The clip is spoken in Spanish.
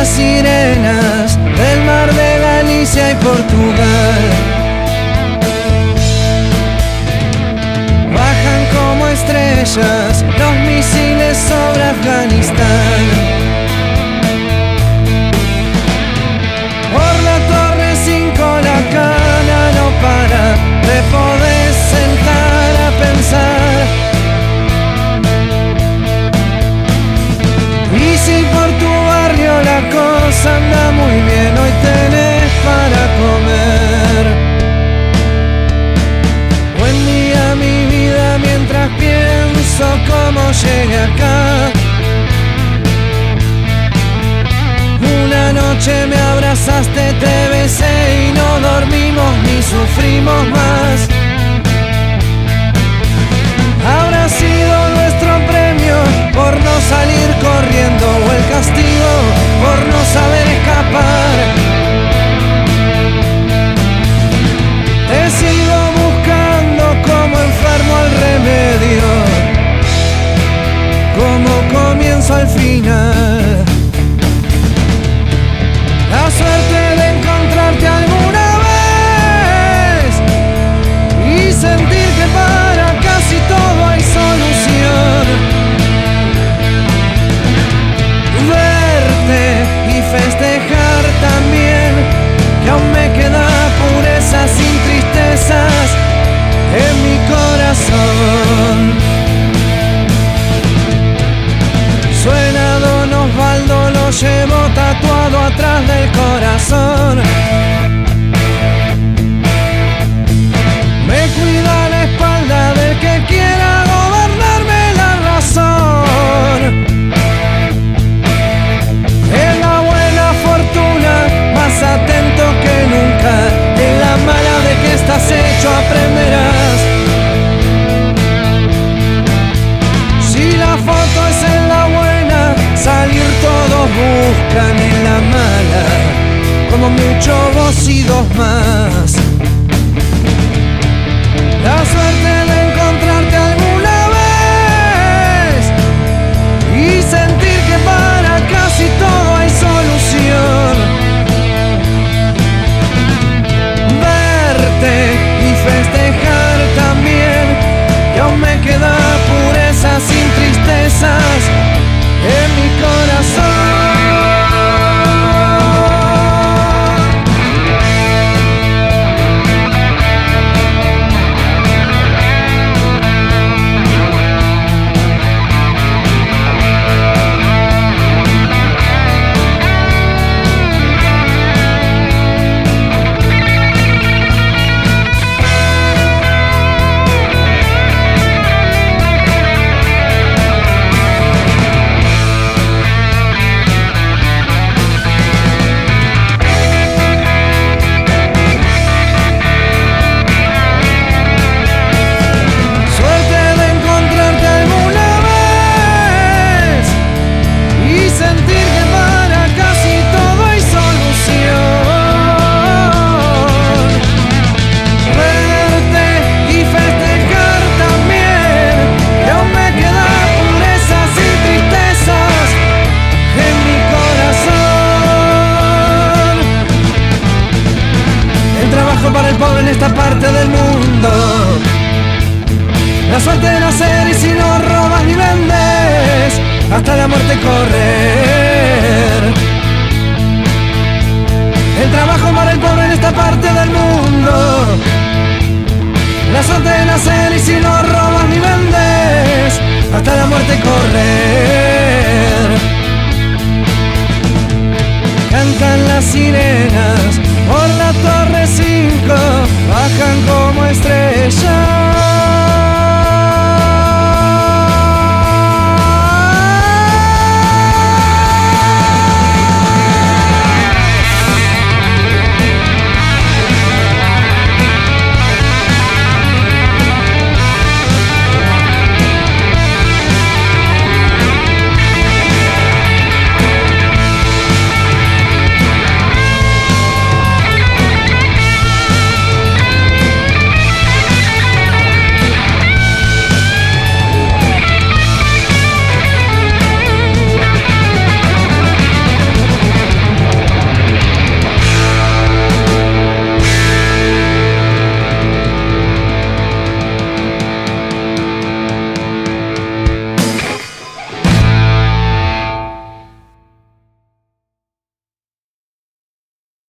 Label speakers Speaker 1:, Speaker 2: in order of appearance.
Speaker 1: las sirenas del mar de Galicia y Portugal. Bajan como estrellas los misiles sobre Afganistán. Anda muy bien, hoy tenés para comer. Buen día mi vida mientras pienso cómo llegué acá. Una noche me abrazaste, te besé y no dormimos ni sufrimos más. China. Tatuado atrás del corazón. Me cuida la espalda del que quiera gobernarme la razón. En la buena fortuna, más atento que nunca. En la mala de que estás hecho aprenderás. Buscan en la mala. Como mucho vos y dos más. La suerte de nacer y si no robas ni vendes, hasta la muerte correr. El trabajo para el pobre en esta parte del mundo. La suerte de nacer y si no robas ni vendes, hasta la muerte correr. Cantan las sirenas por la torre 5, bajan como estrellas.